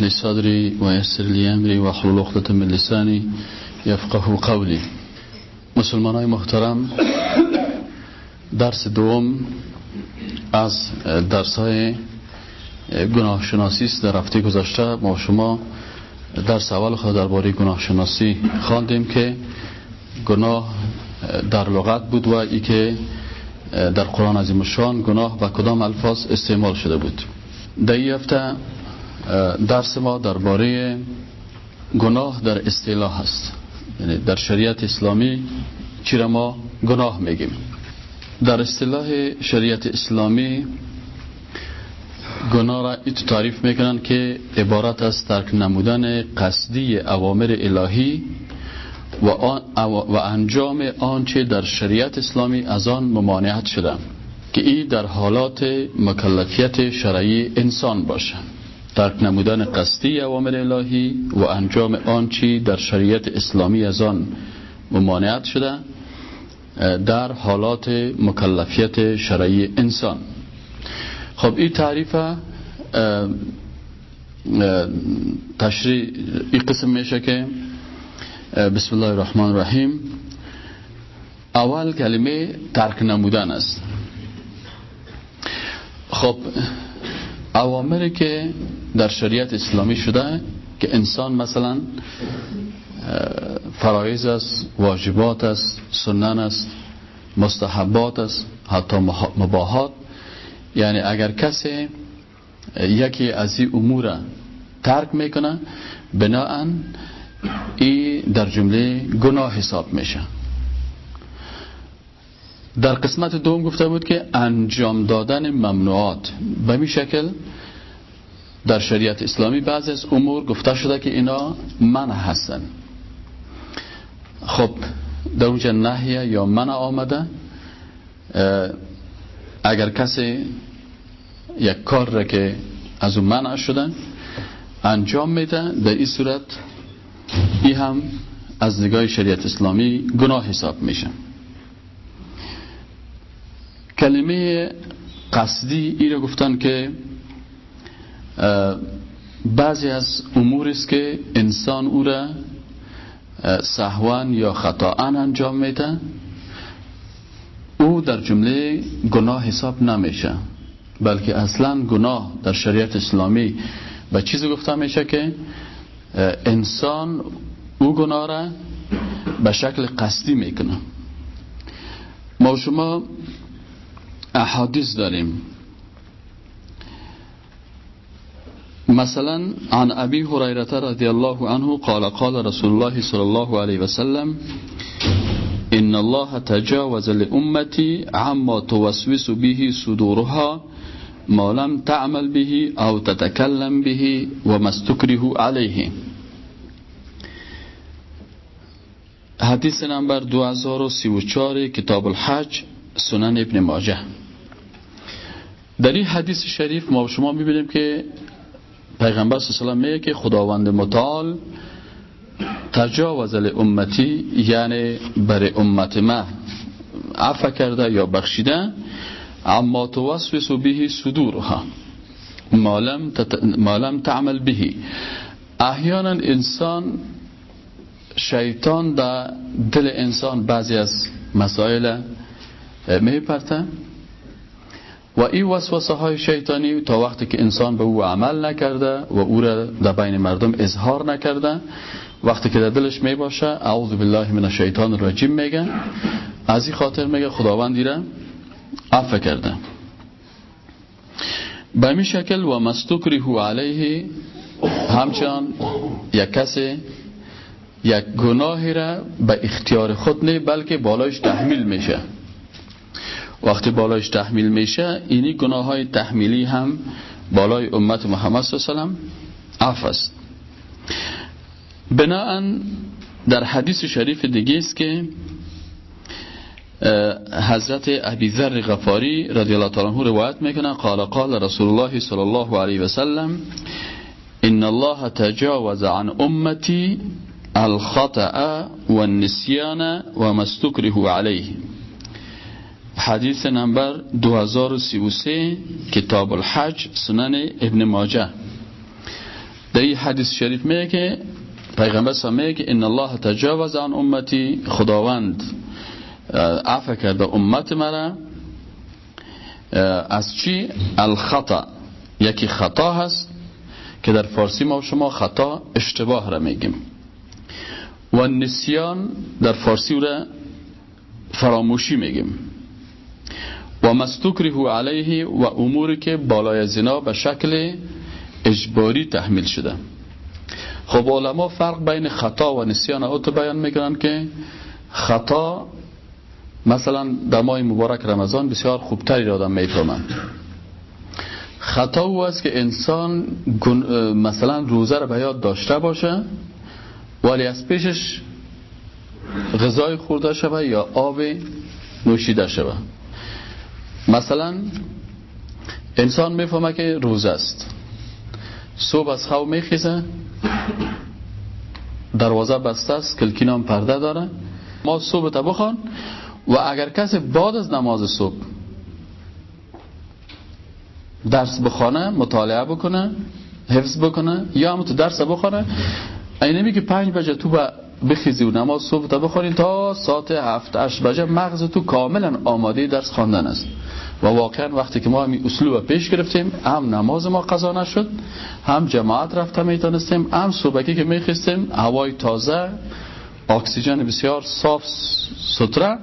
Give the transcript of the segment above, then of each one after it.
لي صدري ويسر لي امري واحلل عقدة من لساني يفقه قولي. مسلمان محترم درس دوم از درس های گناه شناسی است در هفته گذشته. ما شما درس اول خود درباره گناه شناسی خواندیم که گناه در لغت بود و ای که در قرآن عظیم شان گناه و کدام الفاظ استعمال شده بود. در این هفته درس ما درباره گناه در اصطلاح هست یعنی در شریعت اسلامی چی را ما گناه میگیم؟ در اصطلاح شریعت اسلامی گناه را ایت تعریف می‌کنن که عبارت از ترک نمودن قصدی اوامر الهی و, و انجام آنچه در شریعت اسلامی از آن ممانعت شده که این در حالات مکلفیت شرعی انسان باشه ترک نمودن قصدی اوامر الهی و انجام آنچه در شریعت اسلامی از آن ممانعت شده در حالات مکلفیت شرعی انسان. خب این تعریف تشریح این قسم میشه که بسم الله الرحمن الرحیم. اول کلمه ترک نمودن است. خب اوامری که در شریعت اسلامی شده که انسان مثلا فرایز است واجبات است سنن است مستحبات است حتی مباهات یعنی اگر کسی یکی از این امور ترک می‌کنه بناهن ای در جمله گناه حساب میشه. در قسمت دوم گفته بود که انجام دادن ممنوعات. به می شکل در شریعت اسلامی بعض از امور گفته شده که اینا منع هستن. خب در اونجا نهیه یا منع آمده اگر کسی یک کار را که از اون منع شدن انجام میده در این صورت ای هم از نگاه شریعت اسلامی گناه حساب میشه. کلمه قصدی ای را گفتن که بعضی از امور است که انسان او را سهوان یا خطا انجام میده. او در جمله گناه حساب نمیشه بلکه اصلا گناه در شریعت اسلامی به چیزی گفته میشه که انسان او گناه را به شکل قصدی می‌کنه. ما شما احادیث داریم. مثلا عن ابي هريره رضي الله عنه قال قال رسول الله صلى الله عليه وسلم ان الله تجاوز لامتي عما توسوس به صدورها ما لم تعمل به او تتكلم به وما استكره عليه حدیث نمبر 2034 کتاب الحج سنن ابن ماجه. در این حدیث شریف ما شما می‌بینیم که پیغمبر صلی الله علیه و میگه که خداوند متعال تجاوز امتی یعنی بر امت ما عفو کرده یا بخشیده. اما توسوس به صدورها مالم, تت... مالم تعمل به. احیانا انسان شیطان در دل انسان بعضی از مسائل میپرته. و این وسوسه های شیطانی تا وقتی که انسان به او عمل نکرده و او را در بین مردم اظهار نکرده وقتی که در دلش می باشه اعوذ بالله من الشیطان الرجیم میگه. از این خاطر میگه خداوندی را عفو کرده. به این شکل و مستکره علیه همچنان یک کسی یک گناهی را به اختیار خود نه بلکه بالایش تحمیل میشه. وقتی بالایش تحمیل میشه اینی گناه های تحمیلی هم بالای امت محمد صلی الله علیه و عفو است. بناهن در حدیث شریف دیگه است که حضرت ابی ذر غفاری رضی الله تعالی عنه روایت می‌کنه قال قال رسول الله صلی الله علیه و سلم ان الله تجاوز عن امتی الخطأ والنسيان وما استكره عليه حدیث نمبر 2033 کتاب الحج سنن ابن ماجه. در این حدیث شریف میگه که پیغمبر میگه که ان الله تجاوز عن امتی خداوند عفو کرده امت مرا. از چی؟ الخطا یکی خطا هست که در فارسی ما شما خطا اشتباه را میگیم. و نسیان در فارسی را فراموشی میگیم. و مستکره علیه و اموری که بالای زنا به شکل اجباری تحمیل شده. خب علما فرق بین خطا و نسیان او بیان می‌کنن که خطا مثلا در ماه مبارک رمضان بسیار خوبتری آدم می‌فهمن خطا او است که انسان مثلا روزه را به یاد داشته باشه ولی از پیشش غذای خورده شوه یا آب نوشیده شوه مثلا انسان می‌فهمه که روز است. صبح از خواب میخیزه. دروازه بسته است کلکین هم پرده داره. ما صبح تا بخوان. و اگر کسی بعد از نماز صبح درس بخونه مطالعه بکنه حفظ بکنه یا هم تو درس بخونه اینمی که پنج بجه تو بخیزی و نماز صبح تا بخورین تا ساعت هفت اش بجه مغز تو کاملا آماده درس خواندن است. و واقعا وقتی که ما همی اسلوب پیش گرفتیم هم نماز ما قضا نشد هم جماعت رفته می‌تونستیم هم صبحکی که میخستیم هوای تازه اکسیژن بسیار صاف ستره.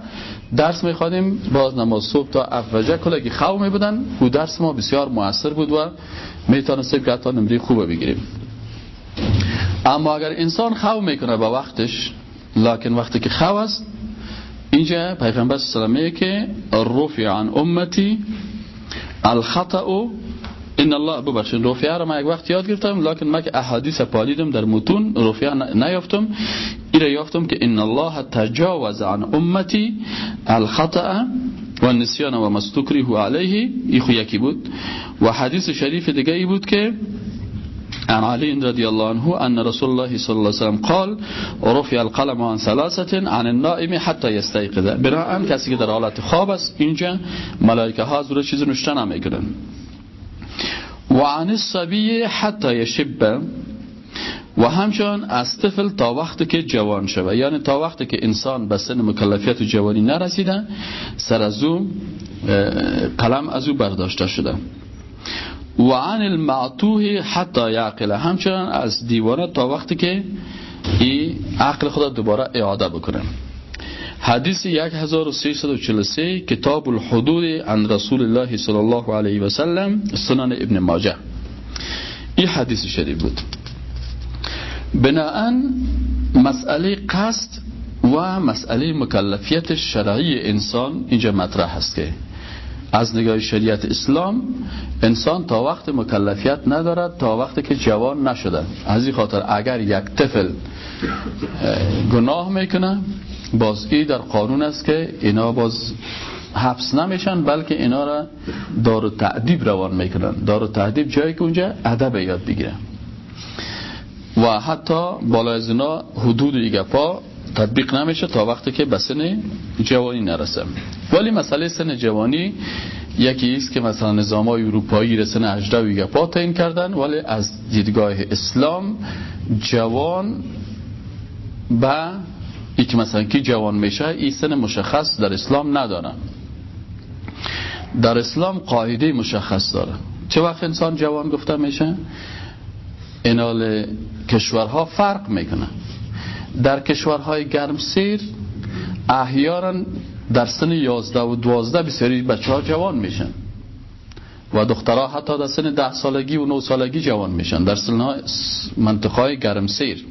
درس میخوادیم باز نماز صبح تا افوجه کلگی خو می بودن؟ و درس ما بسیار موثر بود و می‌تونستیم که حتی نمری خوبه بگیریم. اما اگر انسان خو می‌کنه با وقتش لکن وقتی که خو است اینجا پیغمبر صلی که رفع عن امتی الخطأ ان الله ببخشید رفع را ما یک وقت یاد گرفتم لکن ما که احادیث پالیدم در متون رفع نیافتم. ایره یافتم که ان الله تجاوز عن امتی الخطأ و النسیان و مستکره علیه. ای خو بود؟ و حدیث شریف دیگه ای بود که عن علي رضي الله عنه أن رسول الله صلى الله عليه وسلم قال رفع القلم عن ثلاثة عن النائم حتى يستيقظ. بناء کسی که در حالت خواب است اینجا ملائکه ها از چیز نشته نمی‌گیرن و عن الصبی حتی یشب. و همچنان از طفل تا وقتی که جوان شوه یعنی تا وقتی که انسان به سن مکلفیت و جوانی نرسیده سر از او قلم از او برداشته شده. و عن المعتوه حتی یعقل همچنان از دیوانه تا وقتی که ای عقل خدا دوباره اعاده بکنه. حدیث 1343 کتاب الحدود عن رسول الله صلی الله علیه و سلم سنن ابن ماجه. این حدیث شریف بود. بناهن مسئله قصد و مسئله مکلفیت شرعی انسان اینجا مطرح هست که از نگاه شریعت اسلام انسان تا وقت مکلفیت ندارد تا وقتی که جوان نشده. از این خاطر اگر یک طفل گناه می‌کنه باز ای در قانون است که اینا باز حبس نمیشن بلکه اینا را دار و تعدیب روان می‌کنن. دار و تعدیب جایی که اونجا ادب یاد بگیره. و حتی بالا از اینا حدود ایگفا تطبیق نمیشه تا وقتی که به جوانی نرسه. ولی مسئله سن جوانی یکی است که مثلا نظام های اروپایی رسن 18 و پا تعیین کردن ولی از دیدگاه اسلام جوان با ای که مثلا کی جوان میشه این سن مشخص در اسلام ندارن. در اسلام قاعده مشخص داره. چه وقت انسان جوان گفته میشه؟ اینال کشورها فرق می‌کنه در کشورهای گرم سیر احیانا در سن 11 و 12 بسیاری بچه ها جوان میشن. و دخترها حتی در سن 10 سالگی و 9 سالگی جوان میشن. در سن منطقه گرم سیر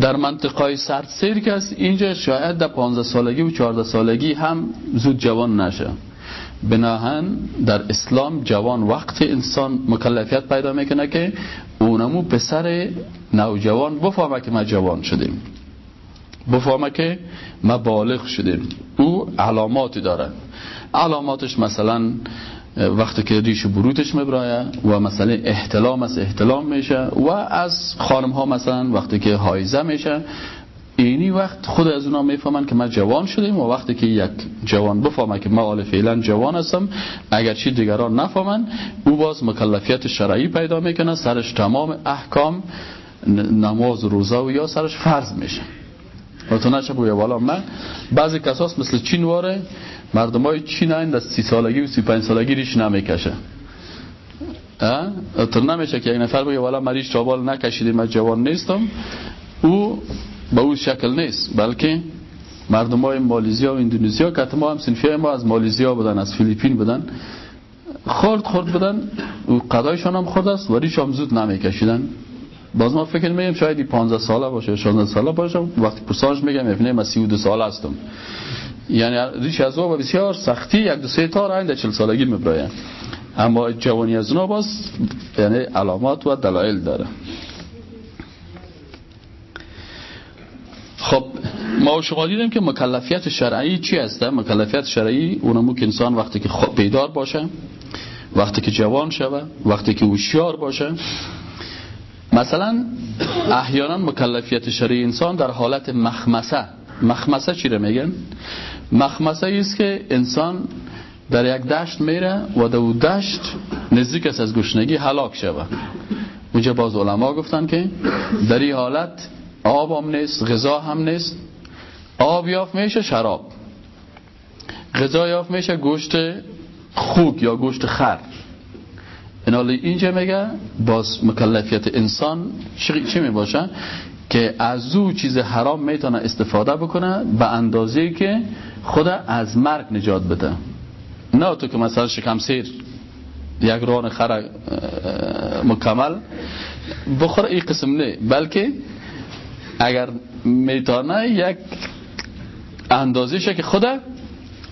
در منطقه سرد سیر که است اینجا شاید در 15 سالگی و 14 سالگی هم زود جوان نشه. بناهن در اسلام جوان وقت انسان مکلفیت پیدا می‌کنه که اونمو پسر نوجوان بفهمه که ما جوان شدیم. بفهمه که ما بالغ شدیم او علاماتی داره علاماتش مثلا وقتی که ریش بروتش مبرایه و مثلا احتلام از احتلام میشه و از خانم ها مثلا وقتی که حایزه میشه اینی وقت خود از اونا می‌فهمن که ما جوان شدیم و وقتی که یک جوان بفهمه که ما حال فعلا جوان هستم اگرچه دیگران نفهمن او باز مکلفیت شرعی پیدا می‌کنه سرش تمام احکام نماز و روزه و یا سرش فرض میشه. و تو نشه بویا والا من بعضی کساس مثل چین واره مردم های چین هایند از سی سالگی و سی پنج سالگی ریش نمی‌کشه. تو نمیشه که یک نفر بگه والا مریش چابال نکشیدیم من جوان نیستم. او به او شکل نیست بلکه مردم های مالیزیا و اندونزیا که ما هم سنفی ما از مالیزیا بودن از فیلیپین بودن خورد خورد بودن و قضایشان هم خورد است و ریش هم زود نمیکشیدن. باز ما فکر میگیم شاید 15 ساله باشه 16 ساله باشه. وقتی پرسانش میگم ابن ما 32 ساله هستم. یعنی ریش از او بسیار سختی یک دو سه تا آینده 40 سالگی میبراین اما جوانی از اونا باز یعنی علامات و دلایل داره. خب ما شما دیدیم که مکلفیت شرعی چی هسته مکلفیت شرعی اونمو که انسان وقتی که بیدار باشه وقتی که جوان شوه وقتی که هوشیار باشه مثلا احیانا مکلفیت شرعی انسان در حالت مخمسه. مخمسه چی رو میگن؟ مخمسه است که انسان در یک دشت میره و در دشت نزدیک است از گشنگی هلاک شوه اونجا باز علما گفتن که در این حالت آب هم نیست غذا هم نیست. آب یافت میشه شراب. غذا یافت میشه گوشت خوک یا گوشت خر. این اینجا میگه باز مکلفیت انسان چی می باشه که از او چیز حرام می‌تونه استفاده بکنه به اندازه که خود از مرگ نجات بده. نه تو که مثلا شکم سیر یک ران خر مکمل بخور این قسم نه بلکه اگر می‌تونه یک اندازه که خود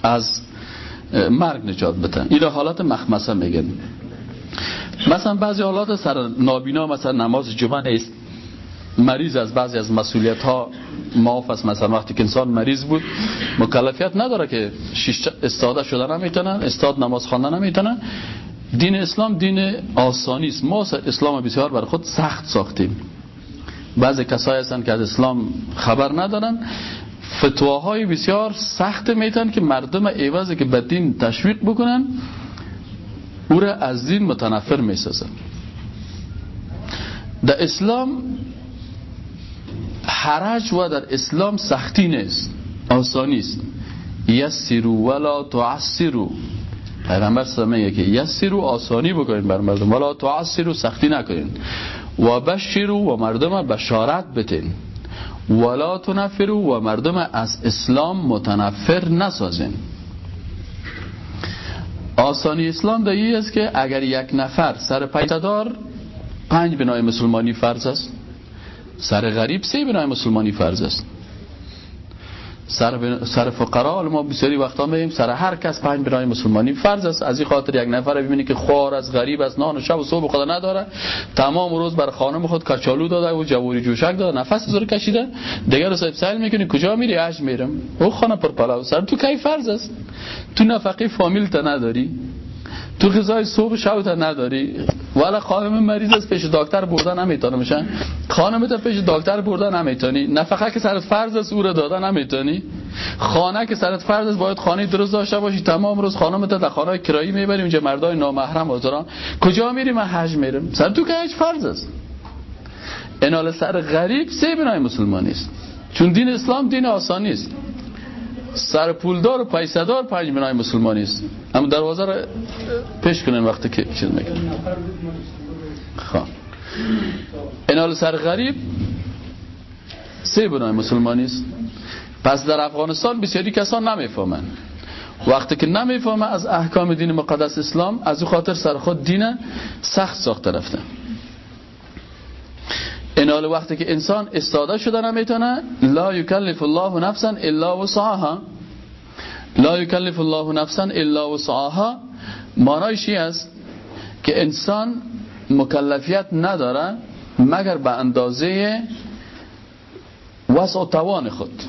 از مرگ نجات بده. این حالات مخمسه میگن. مثلا بعضی حالات سر نابینا مثلا نماز جمعه نیست. مریض از بعضی از مسئولیت ها معاف است. مثلا وقتی که انسان مریض بود مکلفیت نداره که استاده شده نمی‌تونن استاد نماز خواندن نمی‌تونن. دین اسلام دین آسانی است. ما اسلام بسیار بر خود سخت ساختیم. بعضی کسایی هستن که از اسلام خبر ندارن. فتواهای بسیار سخت میتن که مردم عوضی که به دین تشویق بکنن. او را از دین متنفر می‌سازن در اسلام حرج و در اسلام سختی نیست آسانی است. یسرو ولا تعسرو. پیغمبر سمیه که یسرو آسانی بکنین بر مردم ولا تعسرو سختی نکنین و بشرو و مردم بشارت بتین. ولا تنفرو و مردم از اسلام متنفر نسازین. آسانی اسلام در است که اگر یک نفر سر پیتدار پنج بنای مسلمانی فرض است. سر غریب سه بنای مسلمانی فرض است. سر, سر فقرا ما بسیاری وقتا میگیم سر هر کس پنج بنای مسلمانی فرض است از این خاطر یک نفر ببینی که خوار از غریب از نان و شب و صبح خدا نداره. تمام روز بر خانم خود کچالو داده و جووری جوشک داده. نفس زور کشیده. دیگه رو صاحب سال می‌کنی. کجا میری؟ اج میرم. او خانه پر پلاو سر تو کی فرض است؟ تو نفقه فامیل تا نداری. تو غذای صبح شب تا نداری؟ ولی خانم مریض از پیش دکتر بردن نمی‌تونه میشن خانم تا پیش دکتر بردن نمی‌تونی. نفقه که سرت فرض است او رو دادن نمی‌تونی. خانه که سرت فرض است باید خانه درست داشته باشی. تمام روز خانم تا در خانه کرایی می‌بری اونجا مردای نامحرم حضوران کجا میری من حج میرم سر تو که حج فرض است. انال سر غریب سه بنای مسلمانی است چون دین اسلام دین آسانی است سر پولدار و پیسدار پنج بنای مسلمانی است. اما دروازه رو پیش کنین وقتی که چیز میگن. خب. انال سر غریب سه بنای مسلمانی است. پس در افغانستان بسیاری کسان نمی‌فهمن. وقتی که نمی‌فهمه از احکام دین مقدس اسلام از او خاطر سر خود دین سخت ساخته رفته. این حال وقتی که انسان استاده شده نمی‌تونه لا یکلف الله نفسا الا وسعها. لا یکلف الله نفسا الا وسعها. معنایش است؟ که انسان مکلفیت نداره مگر به اندازه وسع و توان خود.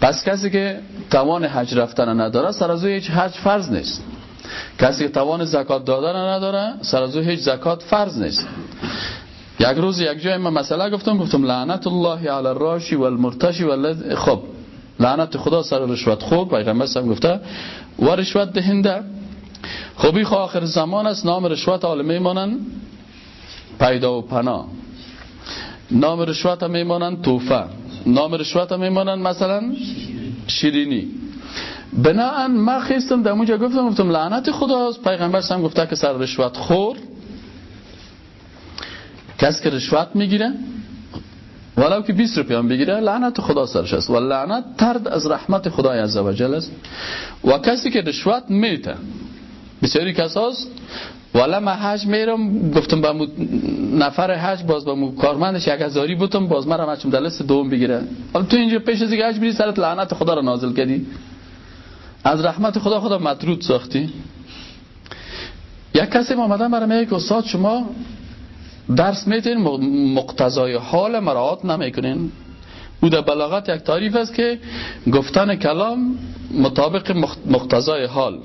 پس کسی که توان حج رفتن نداره سر از هیچ حج فرض نیست. کسی که توان زکات دادن نداره سر از هیچ زکات فرض نیست. یک روز یک جای من مسئله گفتم گفتم لعنت الله علی الراشی والمرتشی والذ خب لعنت خدا سر رشوت خوب پیغمبر هم گفته و رشوت دهنده. خوبی خو آخر زمان است نام رشوت حال میمانن پیدا و پنا نام رشوت هم میمانن توفه. نام رشوت هم میمانن مثلا شیرینی. بناهن ما خیستم در اونجا گفتم گفتم لعنت خداست. پیغمبر هم گفته که سر رشوت خور کس که رشوت می‌گیره ولو که 20 روپیه هم بگیره لعنت خدا سرش است. و لعنت ترد از رحمت خدای عزوجل است. و کسی که رشوت میته بسیاری کس هست والا من حج میرم گفتم با نفر حج باز با مو کارمندش یک هزاری بودم باز مرا مچم در لست دوم بگیره. حالا تو اینجا پیش از اینکه حج بری سرت لعنت خدا را نازل کردی. از رحمت خدا خدا مطرود ساختی. یک کسی آمدن برای که استاد شما درس میتین مقتضای حال مراعات نمی‌کنین. او در بلاغت یک تعریف است که گفتن کلام مطابق مقتضای حال.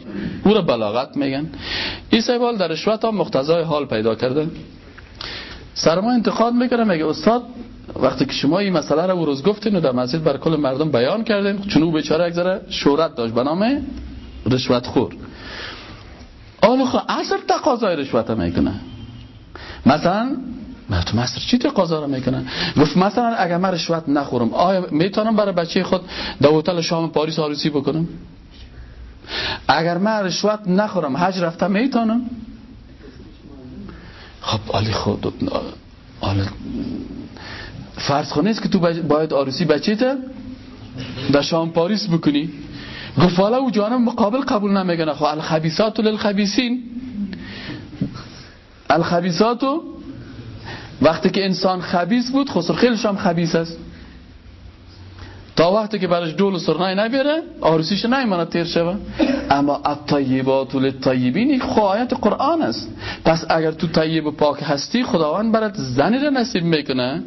او را بلاغت میگن. این سیبال در رشوت هم مقتضای حال پیدا کرده. سرما انتقاد می‌کنه میگه استاد وقتی که شما این مسئله را روز گفتین و در مسجد بر کل مردم بیان کردین چون او بیچاره یک ذره شهرت داشت. به نام رشوت خور آن خب اصل تقاضای رشوت می‌کنه. مثلا من تو مستر چی تقاضا رو می‌کنن؟ گفت مثلا اگر من رشوت نخورم آیا می‌تونم برای بچه خود در هتل شام پاریس آروسی بکنم؟ اگر من رشوت نخورم حج رفتم می‌تونم؟ خب علی خود آلی فرض خونه است که تو باید آروسی بچه تا در شام پاریس بکنی؟ گفت والا او جانم مقابل قبول نمیگنه خب الخبیثات للخبیثین. الخبیثاتو. وقتی که انسان خبیث بود خسر خیلش هم خبیث است. تا وقتی که برش دول و سرنای نبیره آرسیش نیمانه تیر شوه. اما الطیبات للطیبین خواهیت قرآن است. پس اگر تو طیب و پاک هستی خداوند برات زنی را نصیب می‌کنه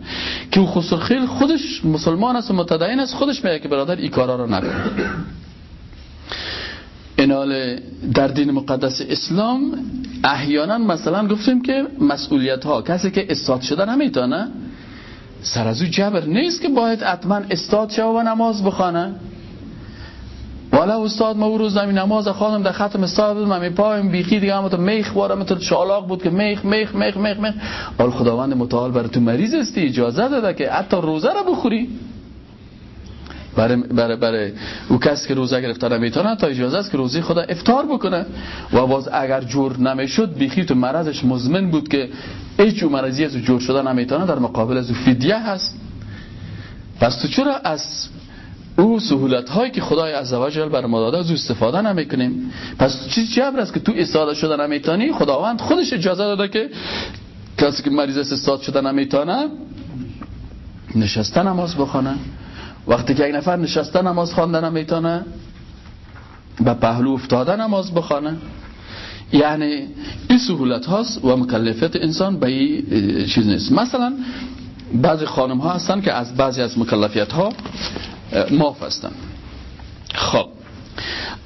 که او خسر خیل خودش مسلمان است و متدین است خودش میگه که برادر ای کارا رو نکن. اینال در دین مقدس اسلام احیانا مثلا گفتیم که مسئولیت ها کسی که استاد شده نمی‌تونه. سر از او جبر نیست که باید حتما استاد شو و نماز بخوانه. والا استاد ما او روز نمی نماز خانم در ختم استاد بود من پایم بیخی دیگه هم تو میخ وارم تو شالاق بود که میخ میخ میخ میخ میخ. آل خداوند متعال برای تو مریض استی اجازه داده که حتی روزه رو بخوری. برای, برای, برای او کسی که روزه گرفته نمی‌تونه تا اجازه است که روزی خدا افتار بکنه. و باز اگر جور نمی‌شد بیخی تو مرضش مزمن بود که هیچ مرضی از جور شده نمی‌تونه در مقابل از فدیه هست. پس تو چرا از او سهولت هایی که خدای عزوجل بر ما داده از او استفاده نمی‌کنیم؟ پس چیز جبر است که تو استفاده شده نمی‌تونی خداوند خودش اجازه داده که کسی که مریض استاد شده نمی‌تونه نشسته نماز بخونه. وقتی که یک نفر نشسته نماز خواندن نمی‌تونه به پهلو افتاده نماز بخوانه. یعنی این سهولت هاست و مکلفیت انسان به این چیز نیست. مثلا بعضی خانم ها هستن که از بعضی از مکلفیت ها معاف هستن. خب.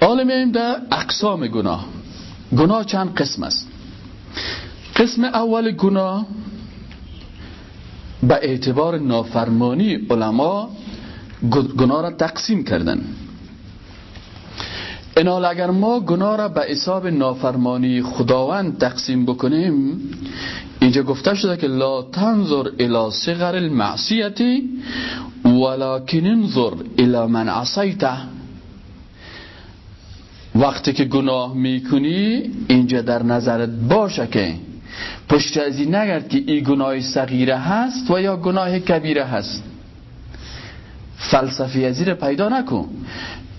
حالا میاییم در اقسام گناه. گناه چند قسم است؟ قسم اول گناه به اعتبار نافرمانی علما گناه را تقسیم کردن. اینال اگر ما گناه را به حساب نافرمانی خداوند تقسیم بکنیم اینجا گفته شده که لا تنظر الى صغر المعصیتی ولكن انظر الى من عصیته وقتی که گناه می‌کنی اینجا در نظرت باشه که پشت از این نگرد که این گناه صغیره هست و یا گناه کبیره هست. فلسفی ازیر پیدا نکن.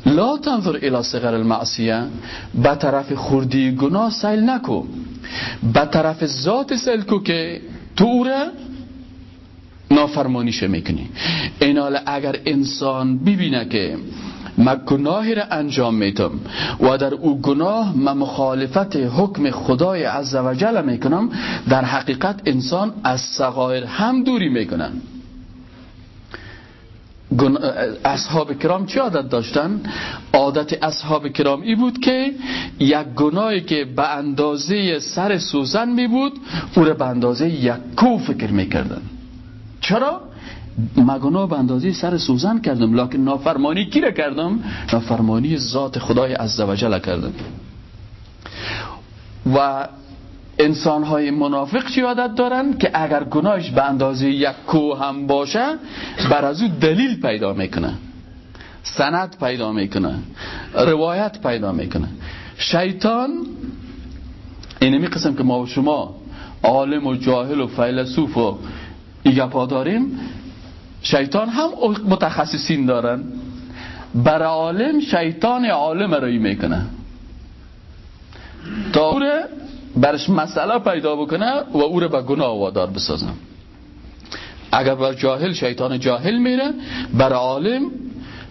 لا تنظر الى صغر المعصیه. به طرف خوردی گناه سیل نکن. به طرف ذات سیل کو که تو او را نافرمانیشه می‌کنی اینال اگر انسان ببینه که ما گناهی را انجام میتم و در او گناه ما مخالفت حکم خدای عزوجل می‌کنم در حقیقت انسان از صغایر هم دوری می‌کنن. اصحاب کرام چه عادت داشتن؟ عادت اصحاب کرام ای بود که یک گناهی که به اندازه سر سوزن می بود او را به اندازه یک کو فکر می‌کردن چرا؟ ما گناه به اندازه سر سوزن کردم لکن نافرمانی کی را کردم؟ نافرمانی ذات خدای عزوجل کردم و انسان های منافق چی عادت دارن؟ که اگر گناهش به اندازه یک کو هم باشه بر از او دلیل پیدا می‌کنه. سند پیدا می‌کنه. روایت پیدا می‌کنه. شیطان اینمی قسم که ما و شما عالم و جاهل و فیلسوف و ایگپا داریم شیطان هم متخصصین دارن. بر عالم شیطان عالم رایی می‌کنه. تا برش مسئله پیدا بکنه و او رو به گناه وادار بسازم. اگر بر جاهل شیطان جاهل میره بر عالم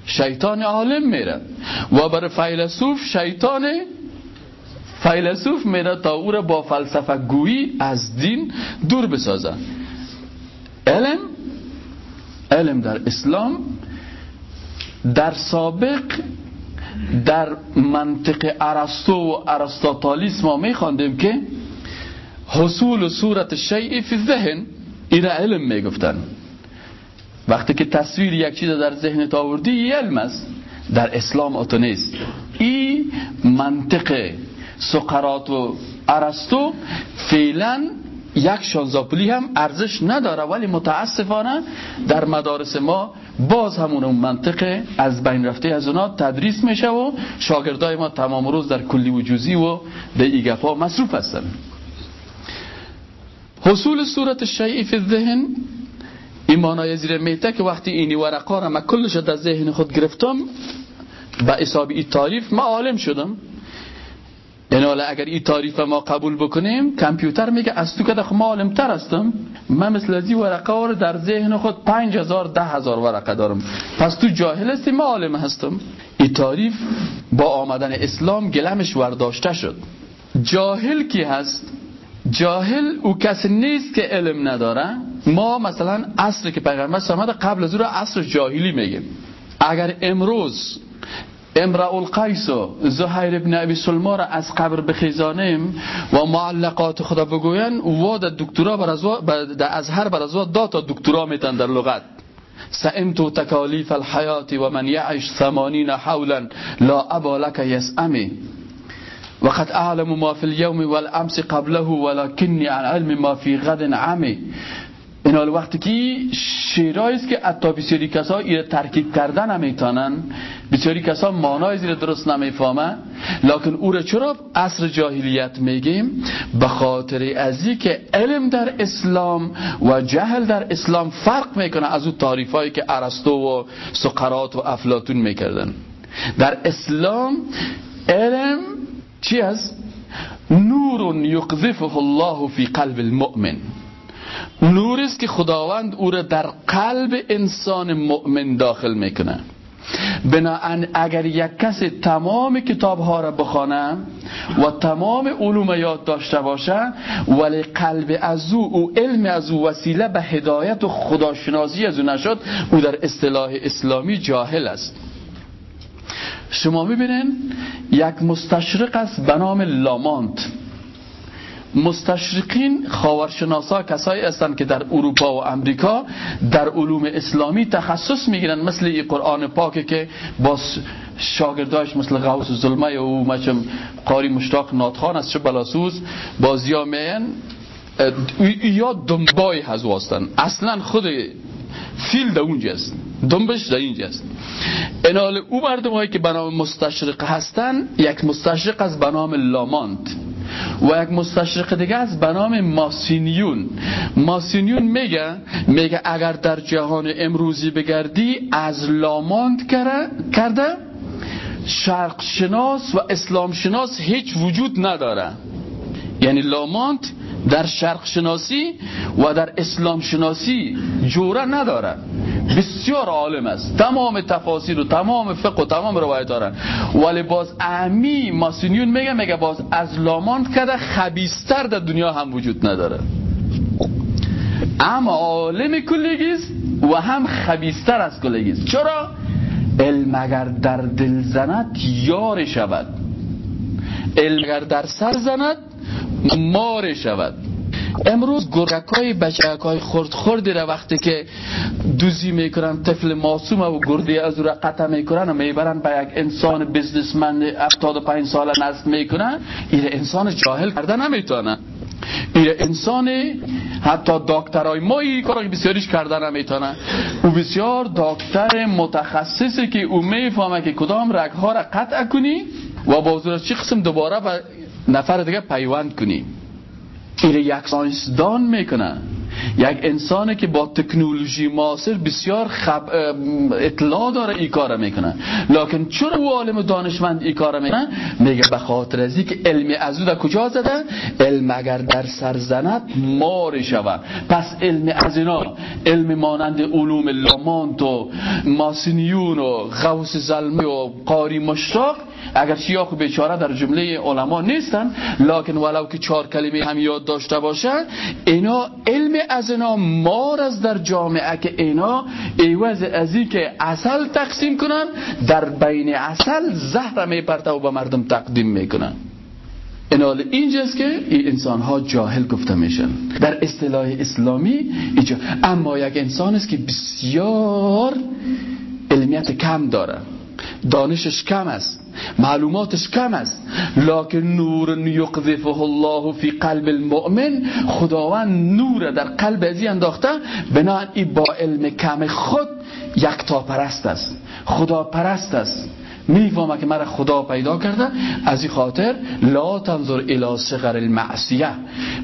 شیطان عالم میره. و بر فیلسوف شیطان فیلسوف میره تا او را با فلسفه گویی از دین دور بسازه. علم علم در اسلام در سابق در منطق ارسطو و ارسطاطالیسم ما میخواندیم که حصول صورت شیء فی ذهن این علم می‌گفتن. وقتی که تصویر یک چیز در ذهن آوردی علم است. در اسلام اتو نیست. این منطق سقرات و ارسطو فعلا یک شانزاپولی هم ارزش نداره ولی متاسفانه در مدارس ما باز همون منطقه از بین رفته از اونا تدریس میشه و شاگردای ما تمام روز در کلی و و به ایگفا مصروف هستن. حصول صورت شیعی فی الذهن این معنای زیر میته که وقتی اینی ورقا را من کلش در ذهن خود گرفتم به حساب ای تعریف ما عالم شدم. یعنی حالا اگر این تعریف ما قبول بکنیم کامپیوتر میگه از تو که ما عالم تر هستم من مثل از این ورقه ها رو در ذهن خود پنج هزار ده هزار ورقه دارم پس تو جاهل هستی ما عالم هستم این تعریف با آمدن اسلام گلمش ورداشته شد جاهل کی هست جاهل او کسی نیست که علم نداره ما مثلا عصر که پیغمبر آمده قبل از او را عصر جاهلی میگیم اگر امروز امرأ القیس و زهیر ابن ابی سلما را از قبر بخیزانیم و معلقات خدا بگوین و در دکترا بر از هر بر ازوا دا تا دکترا میتن در لغت. سئمت تکالیف الحیات و من یعش ثمانین حولا لا ابا لک یسعمی وقد اعلم ما فی اليوم والامس قبله ولكني عن علم ما فی غد عمی. این حال وقتی که شیرایی است که اتا بسیاری کسا ایره ترکیب کردن نمی‌تونن بسیاری کسا مانای زیر درست نمی‌فهمه لکن او را چرا عصر جاهلیت میگیم؟ به خاطر ازی که علم در اسلام و جهل در اسلام فرق می‌کنه از او تعریفایی که ارسطو و سقرات و افلاتون می‌کردن. در اسلام علم چی است نور یقذفه الله فی قلب المؤمن. نور است که خداوند او را در قلب انسان مؤمن داخل می‌کنه. بناهن اگر یک کس تمام کتاب ها را بخوانه و تمام علوم یاد داشته باشه ولی قلب از او او علم از او وسیله به هدایت و خداشناسی از او نشد او در اصطلاح اسلامی جاهل است. شما می‌بینین یک مستشرق است به نام لامانت. مستشرقین خاورشناسا کسایی هستند که در اروپا و امریکا در علوم اسلامی تخصص می‌گیرن مثل این قرآن پاکه که با شاگرداش مثل غوث ظلمه و مچم قاری مشتاق نادخان است چه بلاسوز بازیا میین یا دنبای هزواستن اصلا خود فیل در اونجاست دنبش در اینجاست انال او مردم هایی که بنام مستشرق هستن یک مستشرق از بنام لامانت. و یک مستشرق دیگه از به نام ماسینیون. ماسینیون میگه میگه اگر در جهان امروزی بگردی از لاماند کرده شرق شناس و اسلام شناس هیچ وجود نداره. یعنی لامانت در شرق شناسی و در اسلام شناسی جوره نداره. بسیار عالم است. تمام تفاسیر و تمام فقه و تمام روایت دارن ولی باز امی ماسینیون میگه میگه باز از لامانت کده خبیستر در دنیا هم وجود نداره. هم عالم کلگیست و هم خبیستر از کلگیست چرا؟ علم اگر در دل زند یار شود. علم اگر در سر زند مار شود. امروز گرگک های بچک های خورد خوردی را وقتی که دوزی می‌کنن طفل معصوم و گردی از را قطع می‌کنن و می‌برن به یک انسان بزنسمن 75 ساله نزد می‌کنن این انسان جاهل کرده نمی‌تونه. این انسان حتی دکترای ما این کار بسیاریش کرده نمی‌تونه. او بسیار دکتر متخصصی که او می‌فهمه که کدام رگها را قطع کنی و با چی قسم دوباره به نفر دیگه پیوند کنی. این یک ساینسدان می‌کنه یک انسانی که با تکنولوژی معاصر بسیار خب اطلاع داره ای کار می‌کنه. لکن چرا او عالم دانشمند ای کار می‌کنه؟ میگه به خاطر از که علم از او کجا زده؟ علم اگر در سر زند مار شود. پس علم از اینا علم مانند علوم لامانت و ماسینیون و غوث زلمی و قاری مشتاق اگر شیاخ بیچاره در جمله علما نیستن لکن ولو که چهار کلمه هم یاد داشته باشن اینا علم از اینا مار از در جامعه که اینا ایوز از که اصل تقسیم کنن در بین اصل زهر میپرته و به مردم تقدیم می‌کنن اینال اینجاست که این انسان ها جاهل گفته میشن. در اصطلاح اسلامی ایجا. اما یک انسان است که بسیار علمیت کم داره. دانشش کم است. معلوماتش کم است. لکن نور یقذفه الله فی قلب المؤمن. خداوند نور در قلب ازی انداخته. بنا ای با علم کم خود یکتا پرست است. خدا پرست است. می‌فهمه که مرا خدا پیدا کرده. از این خاطر لا تنظر الى صغر المعصیه.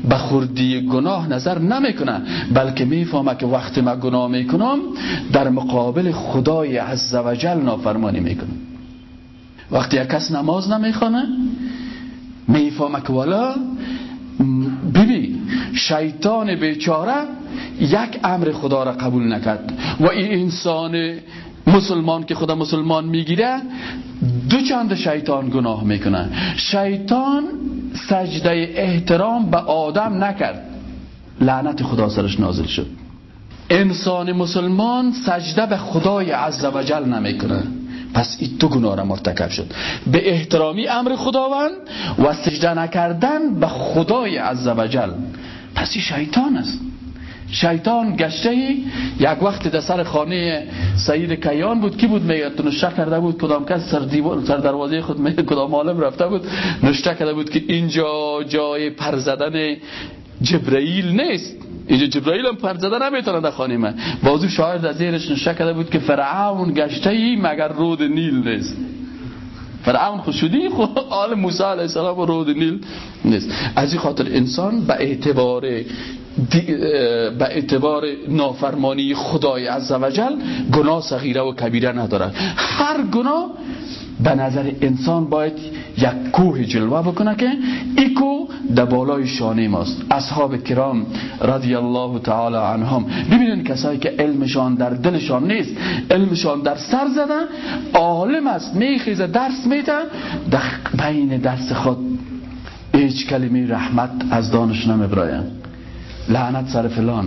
به خردی گناه نظر نمی‌کنه. بلکه می‌فهمه که وقتی من گناه می‌کنم در مقابل خدای عزوجل نافرمانی می‌کنم. وقتی یک کس نماز نمی‌خونه می‌فهمه که والا ببین شیطان بیچاره یک امر خدا را قبول نکرد. و این انسان مسلمان که خدا مسلمان می‌گیره دو چند شیطان گناه می‌کنه. شیطان سجده احترام به آدم نکرد. لعنت خدا سرش نازل شد. انسان مسلمان سجده به خدای عزوجل نمی‌کنه. پس این دو گناه را مرتکب شد. به احترامی امر خداوند و سجده نکردن به خدای عزوجل پس این شیطان است. شیطان گشته یک وقت در سر خانه سید کیان بود. کی بود میگه؟ تو نشته کرده بود. کدام کس سر, سر دروازه خود میگه کدام عالم رفته بود؟ نشته کرده بود که اینجا جای پر زدن جبرئیل نیست. اینجا جبرائیل هم پر زده نمی‌تونه در خانه من بازو شاعر در زیرش کرده بود که فرعون گشته ای مگر رود نیل نیست. فرعون خوشودی خود آل موسی علیه السلام و رود نیل نیست. از این خاطر انسان به اعتبار به اعتبار نافرمانی خدای عزوجل گناه صغیره و کبیره نداره. هر گناه به نظر انسان باید یک کوه جلوه بکنه که ای کوه در بالای شانه ماست. اصحاب کرام رضی الله تعالی عنهم ببینید کسایی که علمشان در دلشان نیست علمشان در سر زدن عالم است میخیزه درس میده در بین درس خود هیچ کلمه رحمت از دانش نمیبراین لعنت سر فلان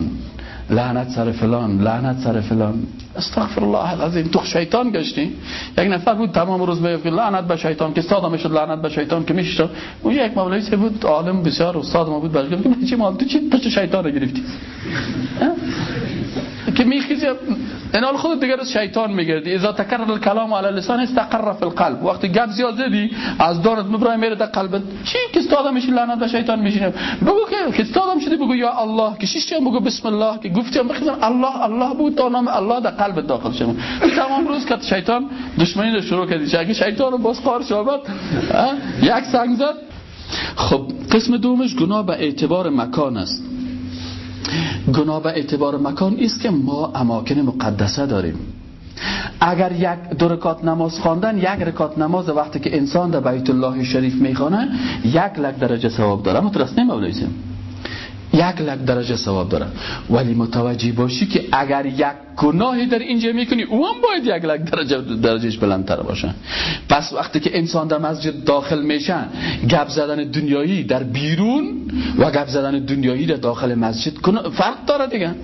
لعنت سر فلان لعنت سر فلان. استغفر الله العظیم. تو شیطان گشتی؟ یک نفر بود تمام روز می‌گفت لعنت به شیطان که استاد می‌شد لعنت به شیطان که میشه اون یک مولوی سه بود عالم بسیار استاد ما بود برش گفت چی مال تو چی؟ پشت شیطان گرفتی؟ که میخیزی حال خود دیگر از شیطان میگردی اذا تکرر الكلام على اللسان استقر في القلب. وقتی گپ زیاد زدی از دانت مبرای میره در قلبت چی؟ که استاد میشی لعنت به شیطان میشینه بگو که که استاد شدی بگو یا الله. که شیش بگو بسم الله. که گفتیم بخیزن الله الله بود تا نام الله در قلب داخل شد. تمام روز که شیطان دشمنی رو شروع کردی. چه شیطان رو باز قار شد یک سنگ زد. خب قسم دومش گناه به اعتبار مکان است. گناه به اعتبار مکان است که ما اماکن مقدسه داریم. اگر یک دو رکات نماز خواندن یک رکات نماز وقتی که انسان در بیت الله شریف می‌خوانه یک لک درجه ثواب داره. اما درست یک لک درجه ثواب داره ولی متوجه باشی که اگر یک گناهی در اینجا می‌کنی او هم باید یک لک درجه درجهش بلندتر باشه. پس وقتی که انسان در مسجد داخل میشه گپ زدن دنیایی در بیرون و گپ زدن دنیایی در داخل مسجد فرق داره دیگه.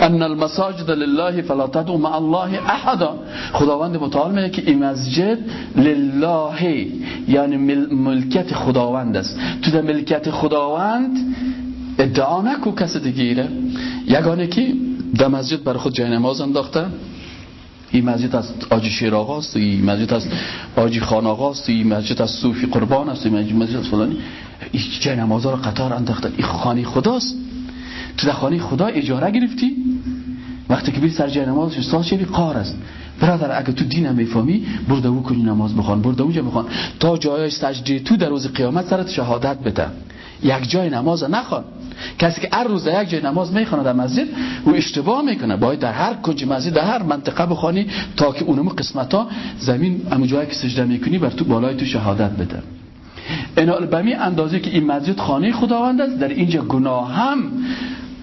ان المساجد لله فلا تدعوا مع الله احدا. خداوند متعال میگه که این مسجد لله یعنی ملکت خداوند است. تو در ملکت خداوند ادعا نکو کسی دیگه یگانه که در مسجد برای خود جای نماز انداخته. این مسجد از آجی شیر آقاست این مسجد از آجی خان آقاست این مسجد از صوفی قربان است این مسجد از فلانی. این جای نماز رو قطار انداخته. این خانه خداست. تو در خانه خدا اجاره گرفتی. وقتی که بی سر جای نمازش ساز شوی قار است. برادر اگه تو دین هم می‌فهمی برده او کنی نماز بخوان برده اونجا بخوان. تا جای سجده تو در روز قیامت سرت شهادت بده. یک جای نماز نخوان. کسی که هر روز یک جای نماز می‌خونه در مسجد او اشتباه می‌کنه. باید در هر کنج مسجد در هر منطقه بخوانی تا که اونمو قسمت ها زمین امو جایی که سجده می‌کنی بر تو بالای تو شهادت بده. به می اندازه که این مسجد خانه خداوند است. در اینجا گناه هم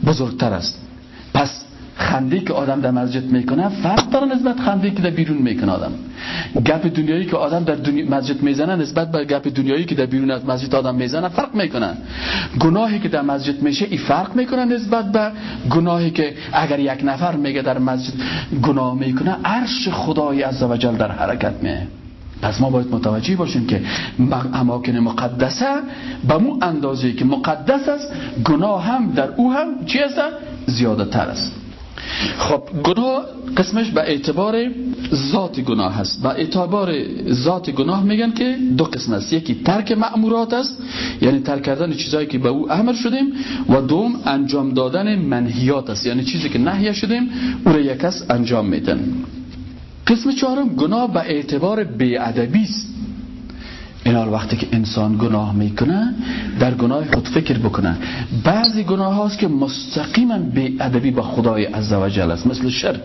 بزرگتر است. پس خنده که آدم در مسجد می‌کنه فرق داره نسبت خنده که در بیرون می‌کنه آدم. گپ دنیایی که آدم در دنیا مسجد می‌زنه نسبت به گپ دنیایی که در بیرون از مسجد آدم می‌زنه فرق می‌کنه. گناهی که در مسجد میشه این فرق می‌کنه نسبت به گناهی که اگر یک نفر میگه در مسجد گناه می‌کنه عرش خدای عزوجل در حرکت میه پس ما باید متوجه باشیم که اماکن مقدسه به مو اندازه که مقدس است گناه هم در او هم چی است؟ زیاده است. خب گناه قسمش به اعتبار ذات گناه هست به اعتبار ذات گناه میگن که دو قسم است. یکی ترک مأمورات است یعنی ترک کردن چیزهایی که به او امر شدیم و دوم انجام دادن منهیات است. یعنی چیزی که نهیه شدیم او را یک کس انجام میدن. قسم چهارم گناه به اعتبار بیادبی است. این حال وقتی که انسان گناه می‌کنه در گناه خود فکر بکنه. بعضی گناه هاست که مستقیما ادبی با خدای عزوجل است مثل شرک.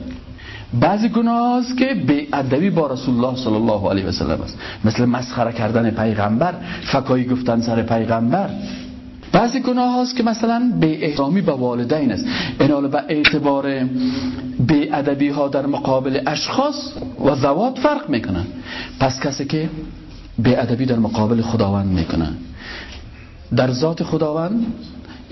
بعضی گناه هاست که ادبی با رسول الله صلی الله علیه و سلم است. مثل مسخره کردن پیغمبر فکایی گفتن سر پیغمبر. بعضی گناه هاست که مثلا به احرامی به والدین است. این به اعتبار به ادبی ها در مقابل اشخاص و زوات فرق می‌کنن. پس کسی که به ادبی در مقابل خداوند می‌کنه. در ذات خداوند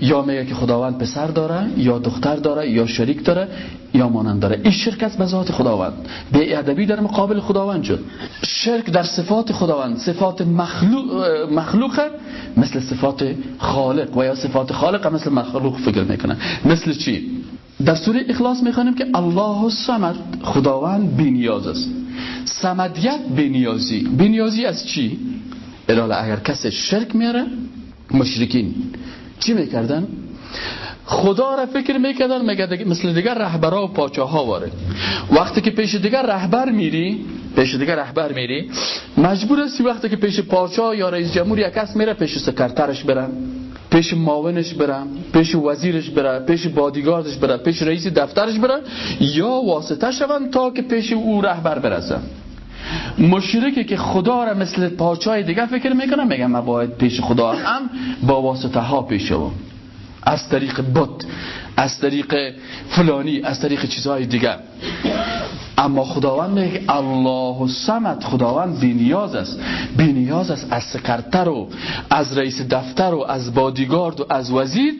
یا میگه که خداوند پسر داره یا دختر داره یا شریک داره یا مانند داره. این شرک به ذات خداوند. به ادبی در مقابل خداوند شد. شرک در صفات خداوند. صفات مخلوق مخلوقه مثل صفات خالق. و یا صفات خالق مثل مخلوق فکر می‌کنه. مثل چی؟ در سوره اخلاص می‌خوانیم که الله الصمد خداوند بینیاز است. سمدیت بینیازی بینیازی از چی؟ الاله اگر کس شرک میاره مشرکین. چی می‌کردن؟ خدا را فکر می‌کردن مثل دیگر رهبرا و پاچاها وارد. وقتی که پیش دیگر رهبر میری پیش دیگر رهبر میری مجبور هستی وقتی که پیش پاچا یا رئیس جمهور یک کس میره پیش سکرترش برن. پیش معاونش برم پیش وزیرش برم پیش بادیگاردش برم پیش رئیس دفترش برم یا واسطه شون تا که پیش او رهبر برسم مشرکی که خدا را مثل پاچای دیگه فکر می‌کنه میگم من باید پیش خدا هم با واسطه ها پیش شوم از طریق بت. از طریق فلانی از طریق چیزهای دیگه اما خداوند میگه الله الصمد خداوند بینیاز است. بینیاز است از سکرتر و از رئیس دفتر و از بادیگارد و از وزیر.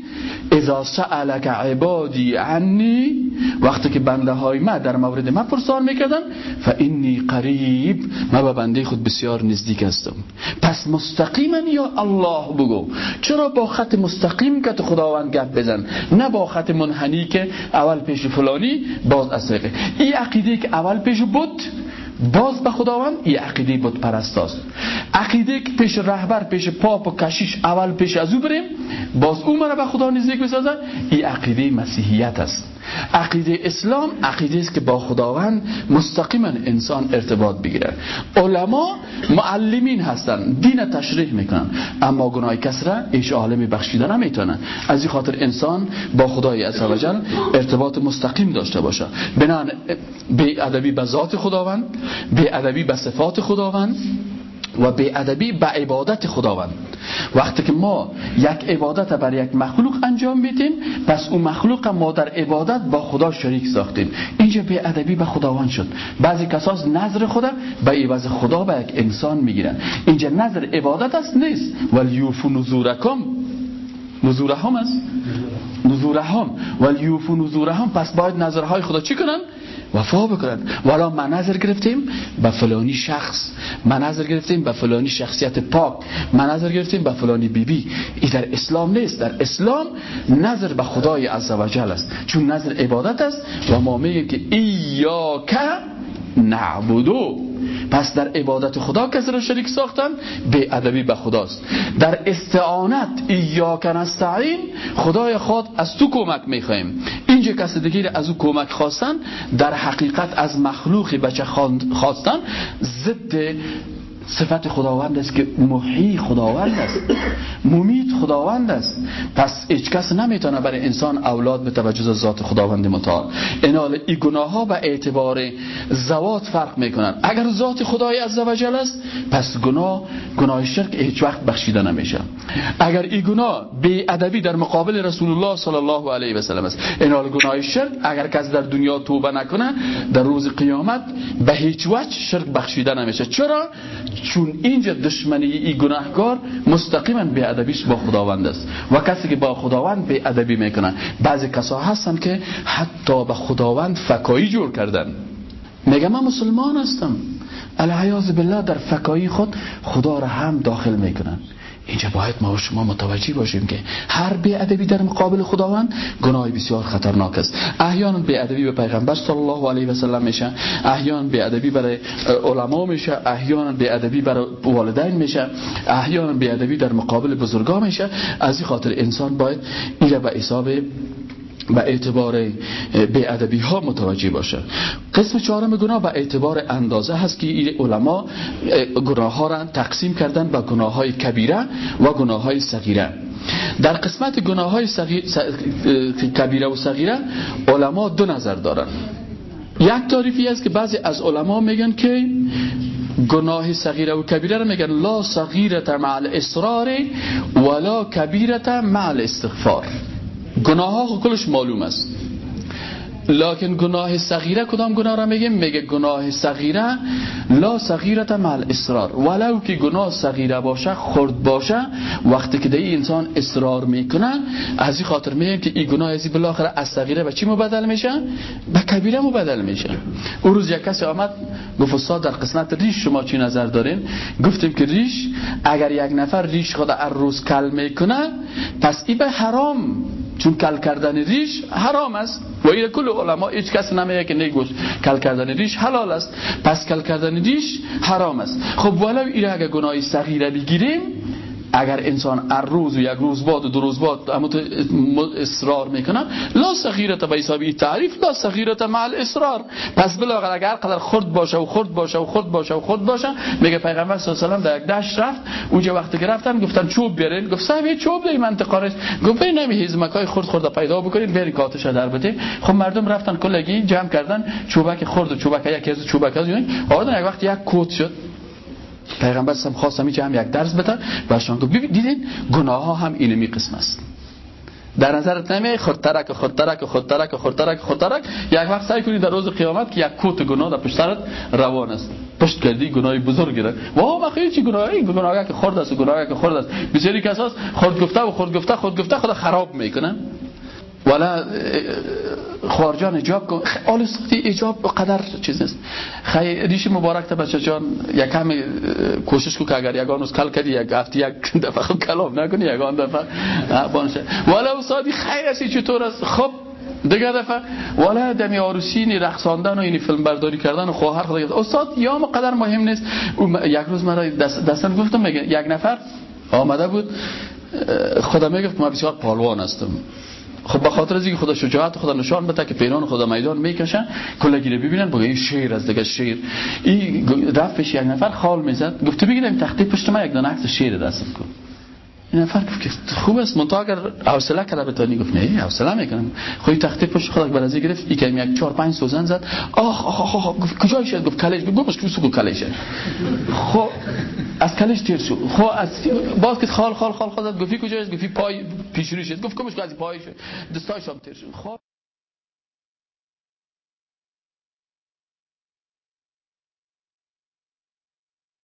اذا سألک عبادی عنی وقتی که بنده های ما در مورد ما پرسان می‌کردن فانی قریب. ما به بنده خود بسیار نزدیک هستم. پس مستقیما یا الله بگو چرا با خط مستقیم که تو خداوند گپ بزن؟ نه با خط منحنی که اول پیش فلانی باز از این عقیده که اول پیش بود باز به خداوند این عقیده بود پرستاست عقیده که پیش رهبر پیش پاپ و کشیش اول پیش از او بریم باز او مرا به خدا نزدیک بسازه این عقیده مسیحیت است. عقیده اسلام عقیده است که با خداوند مستقیما انسان ارتباط بگیره علما معلمین هستن دین تشریح می‌کنن اما گناه کس را ایش عالم بخشیده نمی‌تونن از این خاطر انسان با خدای عزوجل ارتباط مستقیم داشته باشه. بنان به ادبی به ذات خداوند به ادبی به صفات خداوند و ادبی به عبادت خداوند. وقتی که ما یک عبادت بر یک مخلوق انجام میدیم پس اون مخلوق ما در عبادت با خدا شریک ساختیم. اینجا ادبی به خداوند شد. بعضی کساس نظر خدا به عوض خدا به یک انسان می‌گیرن. اینجا نظر عبادت است نیست. ولیوفو نزورکم. نزورهم است؟ نزورهم. ولیوفو نزورهم. پس باید نظرهای خدا چی کنن؟ وفا بکنند والا ما نظر گرفتیم به فلانی شخص. ما نظر گرفتیم به فلانی شخصیت پاک. ما نظر گرفتیم به فلانی بیبی. بی. این در اسلام نیست. در اسلام نظر به خدای عزوجل است. چون نظر عبادت است و ما میگیم که ایاک نعبدو. پس در عبادت خدا کسی را شریک ساختن؟ به ادبی به خداست. در استعانت ایاک نستعین خدای خود از تو کمک می‌خوایم اینجا کسی دیگه از او کمک خواستن در حقیقت از مخلوقی بچه خواستن ضد صفت خداوند است که محی خداوند است. ممید خداوند است. پس هیچ کس نمی‌تونه برای انسان اولاد به توجه ذات خداوند متعال. انال ای گناه ها به اعتبار زوات فرق می‌کنن. اگر ذات خدای عزوجل است پس گناه گناه شرک هیچ وقت بخشیده نمیشه. اگر ای گناه بی ادبی در مقابل رسول الله صلی الله علیه و سلم است انال گناه شرک اگر کس در دنیا توبه نکنه در روز قیامت به هیچ وجه شرک بخشیده نمیشه. چرا؟ چون اینجا دشمنی ای گناهکار مستقیما به ادبیش با خداوند است. و کسی که با خداوند به ادبی می‌کنن بعضی کسا هستن که حتی به خداوند فکایی جور کردن. میگه من مسلمان هستم. الحیاذ بالله در فکایی خود خدا را هم داخل می‌کنن. اینجا باید ما و شما متوجه باشیم که هر ادبی در مقابل خداوند گناه بسیار خطرناک است. احیانا ادبی به پیغمبر صلی الله علیه و سلم میشه. احیانا ادبی برای علما میشه. احیانا ادبی برای والدین میشه. احیانا ادبی در مقابل بزرگا میشه. از این خاطر انسان باید این به حساب به اعتبار به ادبی ها متوجه باشه. قسم چهارم گناه به اعتبار اندازه هست که علما گناه ها را تقسیم کردن به گناه های کبیره و گناه های صغیره. در قسمت گناه های کبیره و صغیره علما دو نظر دارن. یک تعریفی است که بعضی از علما میگن که گناه صغیره و کبیره را میگن لا صغیره مع الاصرار ولا کبیره مع الاستغفار. گناه ها کلش معلوم است. لکن گناه صغیره کدام گناه را میگه میگه گناه صغیره لا صغیرت مال اصرار ولو که گناه صغیره باشه خرد باشه وقتی که دی انسان اصرار می‌کنه از این خاطر میگه که این گناه ازی بالاخره از صغیره به چی مبدل میشه؟ به کبیره مبدل میشه. اون روز یک کسی آمد گفت استاد در قسمت ریش شما چی نظر دارین؟ گفتیم که ریش اگر یک نفر ریش خود هر روز کل می‌کنه پس ای به حرام چون کل کردن ریش حرام است. و این کل علما هیچ کس نمیگه که نگوش کل کردن ریش حلال است. پس کل کردن ریش حرام است. خب ولو اگر گناهی صغیره بگیریم اگر انسان هر روز و یک روز بعد و دو روز بعد اما اصرار می‌کنه لا صغیرت به حساب تعریف لا صغیرت مع الاصرار. پس بلاغر اگر قدر خرد باشه و خرد باشه و خرد باشه و خرد باشه میگه پیغمبر صلی الله علیه و در یک دشت رفت. اونجا وقتی که رفتن گفتن چوب بیارین گفت صاحب چوب دی منطقه گفت برین نمی هیزمکای خرد خرد پیدا بکنین برین کاتش در بده خب مردم رفتن کلگی جمع کردن چوبک خرد و چوبک یکی از چوبک از آوردن یک وقت یک کوت شد. پیغمبر هم خواستم هم یک درس بده و شما دیدین گناه ها هم اینمی قسم است در نظرت نمی خودترک خودترک خودترک خودترک خودترک. یک وقت سعی کنید در روز قیامت که یک کوت گناه در پشترت روان است. پشت کردی گناه بزرگ گیره. و ها خیلی چی گناه این گناه که خورد است گناه که خورد است. بسیاری کساس خود گفته و خود گفته خود گفته خود خراب می‌کنن ولا خارجان اجاب کن. آل سختی اجاب قدر چیز نیست. خیلی ریش مبارک تا بچه جان یک کمی کوشش کو که اگر یگان روز کل کردی یک هفته یک دفعه خب کلام نکنی یگان دفعه بانشه ولا استادی خیلی چطور است؟ خب دیگه دفعه. ولا دمی آروسینی رقصاندن و اینی فیلم برداری کردن و خواهر خدا استاد یا قدر مهم نیست. یک روز مرا دست دستن گفتم میگه یک نفر آمده بود. خدا می‌گفت ما بسیار پالوان هستم. خب به خاطر از اینکه خدا شجاعت خدا نشان بده که پیران خدا میدان می‌کشن کلگی رو ببینن بگه این شیر از دیگه شیر. این رفتش یک نفر خال می‌زد گفته بگیرم تخته پشت ما یک دانه عکس شیر رسم کن این نفر گفت خوب است منتها اگر حوصله کرده بتانی گفت نه حوصله می‌کنم. خو تخته پشت خدا بر از گرفت یکم یک 4 5 سوزن زد. آخ آخ آخ گفت کجا شد گفت کلش گفت گفت کلش. خب از کلش تیر شد. خب از باز که خال خال خال خال گفتی کجاست؟ گفتی پای پیش روش گفت کمش از پایش دستایش هم تیر شد. خب.